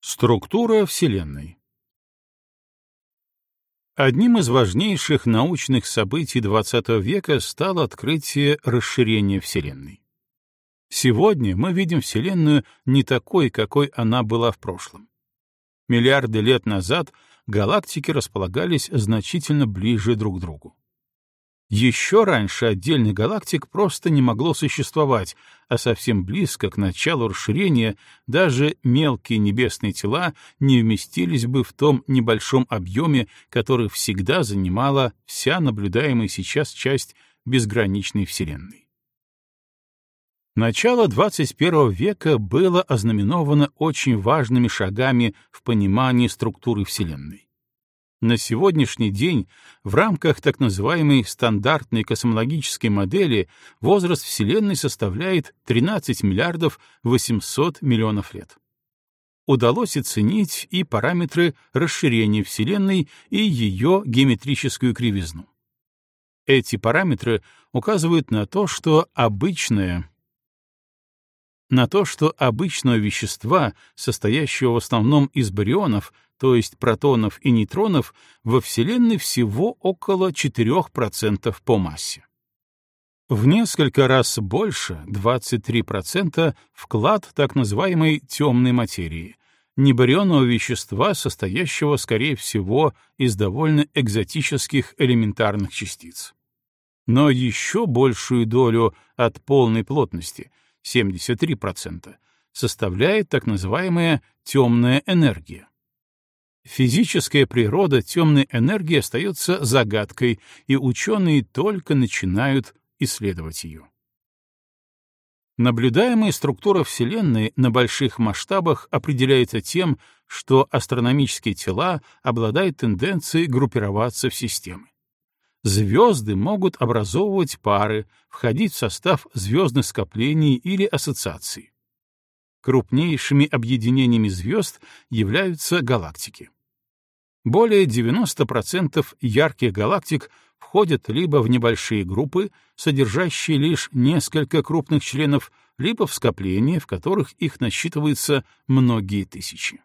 Структура Вселенной Одним из важнейших научных событий XX века стало открытие расширения Вселенной. Сегодня мы видим Вселенную не такой, какой она была в прошлом. Миллиарды лет назад галактики располагались значительно ближе друг к другу. Еще раньше отдельных галактик просто не могло существовать, а совсем близко к началу расширения даже мелкие небесные тела не вместились бы в том небольшом объеме, который всегда занимала вся наблюдаемая сейчас часть безграничной Вселенной. Начало 21 века было ознаменовано очень важными шагами в понимании структуры Вселенной. На сегодняшний день в рамках так называемой стандартной космологической модели возраст Вселенной составляет 13 миллиардов 800 миллионов лет. Удалось оценить и параметры расширения Вселенной и ее геометрическую кривизну. Эти параметры указывают на то, что обычное на то, что обычного вещества, состоящего в основном из барионов, то есть протонов и нейтронов, во Вселенной всего около 4% по массе. В несколько раз больше, 23%, вклад так называемой темной материи, небарионного вещества, состоящего, скорее всего, из довольно экзотических элементарных частиц. Но еще большую долю от полной плотности, 73%, составляет так называемая темная энергия. Физическая природа темной энергии остается загадкой, и ученые только начинают исследовать ее. Наблюдаемая структура Вселенной на больших масштабах определяется тем, что астрономические тела обладают тенденцией группироваться в системы. Звезды могут образовывать пары, входить в состав звездных скоплений или ассоциаций. Крупнейшими объединениями звезд являются галактики. Более 90% ярких галактик входят либо в небольшие группы, содержащие лишь несколько крупных членов, либо в скопления, в которых их насчитывается многие тысячи.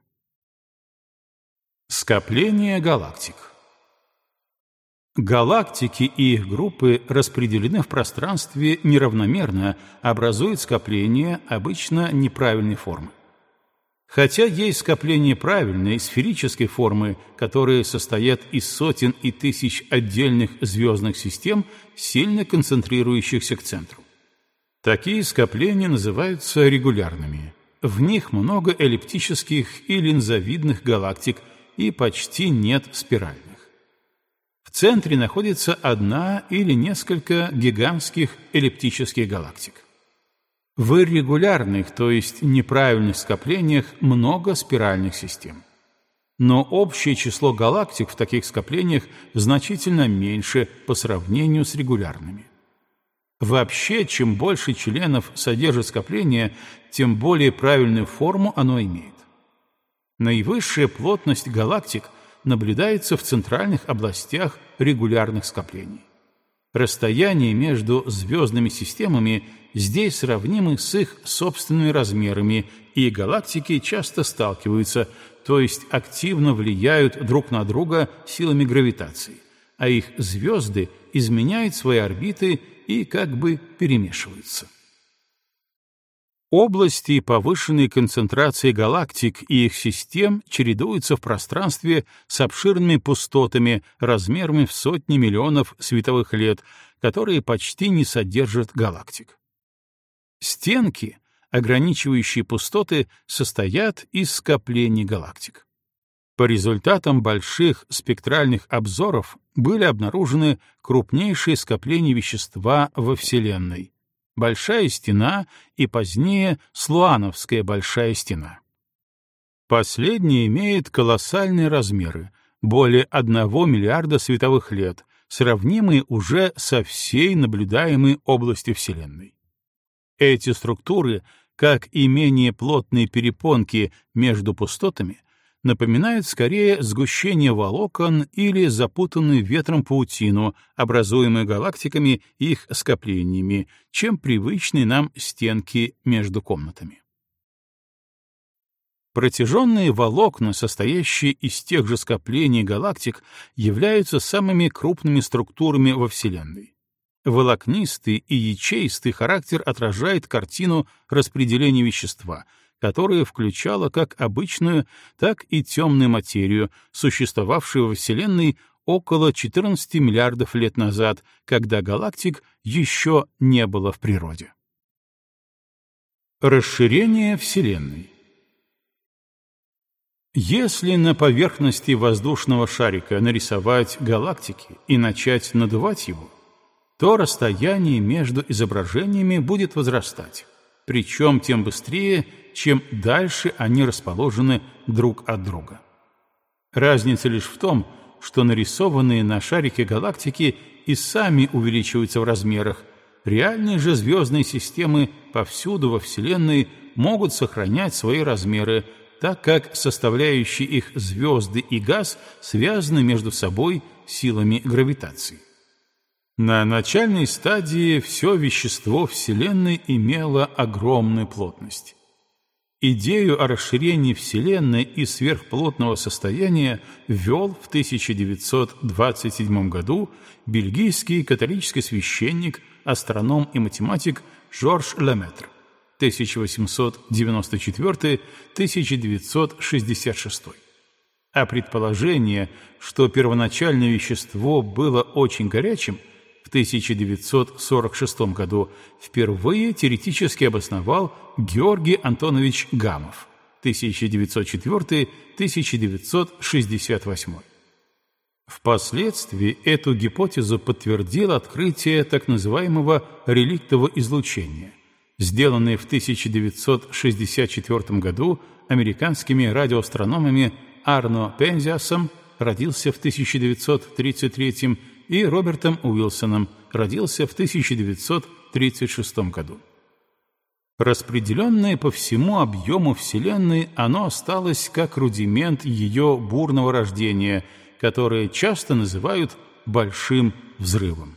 Скопление галактик Галактики и их группы распределены в пространстве неравномерно, образуют скопления обычно неправильной формы. Хотя есть скопления правильной сферической формы, которые состоят из сотен и тысяч отдельных звездных систем, сильно концентрирующихся к центру. Такие скопления называются регулярными. В них много эллиптических и линзовидных галактик и почти нет спиральных. В центре находится одна или несколько гигантских эллиптических галактик. В иррегулярных, то есть неправильных скоплениях много спиральных систем. Но общее число галактик в таких скоплениях значительно меньше по сравнению с регулярными. Вообще, чем больше членов содержит скопление, тем более правильную форму оно имеет. Наивысшая плотность галактик наблюдается в центральных областях регулярных скоплений. Расстояние между звездными системами здесь сравнимы с их собственными размерами, и галактики часто сталкиваются, то есть активно влияют друг на друга силами гравитации, а их звезды изменяют свои орбиты и как бы перемешиваются. Области повышенной концентрации галактик и их систем чередуются в пространстве с обширными пустотами размерами в сотни миллионов световых лет, которые почти не содержат галактик. Стенки, ограничивающие пустоты, состоят из скоплений галактик. По результатам больших спектральных обзоров были обнаружены крупнейшие скопления вещества во Вселенной, Большая стена и позднее Слуановская Большая стена. Последняя имеет колоссальные размеры, более 1 миллиарда световых лет, сравнимые уже со всей наблюдаемой областью Вселенной. Эти структуры, как и менее плотные перепонки между пустотами, напоминают скорее сгущение волокон или запутанную ветром паутину, образуемую галактиками и их скоплениями, чем привычные нам стенки между комнатами. Протяженные волокна, состоящие из тех же скоплений галактик, являются самыми крупными структурами во Вселенной. Волокнистый и ячеистый характер отражает картину распределения вещества, которое включало как обычную, так и темную материю, существовавшую во Вселенной около 14 миллиардов лет назад, когда галактик еще не было в природе. Расширение Вселенной если на поверхности воздушного шарика нарисовать галактики и начать надувать его, то расстояние между изображениями будет возрастать, причем тем быстрее, чем дальше они расположены друг от друга. Разница лишь в том, что нарисованные на шарике галактики и сами увеличиваются в размерах, реальные же звездные системы повсюду во Вселенной могут сохранять свои размеры, так как составляющие их звезды и газ связаны между собой силами гравитации. На начальной стадии все вещество Вселенной имело огромную плотность. Идею о расширении Вселенной и сверхплотного состояния ввел в 1927 году бельгийский католический священник, астроном и математик Жорж Леметр. 1894-1966. А предположение, что первоначальное вещество было очень горячим, в 1946 году впервые теоретически обосновал Георгий Антонович Гамов 1904-1968. Впоследствии эту гипотезу подтвердил открытие так называемого реликтового излучения – сделанный в 1964 году американскими радиоастрономами Арно Пензиасом, родился в 1933 и Робертом Уилсоном, родился в 1936 году. Распределенное по всему объему Вселенной, оно осталось как рудимент ее бурного рождения, которое часто называют «большим взрывом».